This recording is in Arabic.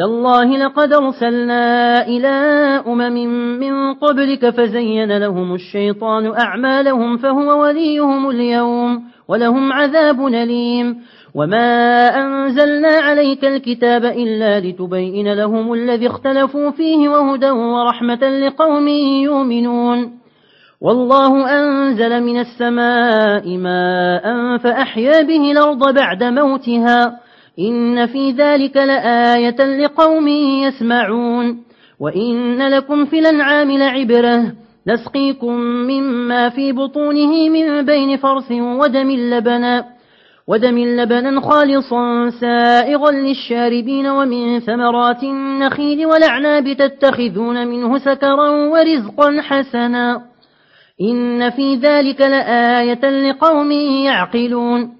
تالله لقد أرسلنا إلى أمم من قبلك فزين لهم الشيطان أعمالهم فهو وليهم اليوم ولهم عذاب نليم وما أنزلنا عليك الكتاب إلا لتبين لهم الذي اختلفوا فيه وهدى ورحمة لقوم يؤمنون والله أنزل من السماء ماء فأحيا به الأرض بعد موتها إن في ذلك لآية لقوم يسمعون وإن لكم في الأنعام لعبرة نسقيكم مما في بطونه من بين فرث ودم لبنا ودم لبنا خالصا سائغا للشاربين ومن ثمرات النخيل والأعناب تتخذون منه سكرا ورزقا حسنا إن في ذلك لآية لقوم يعقلون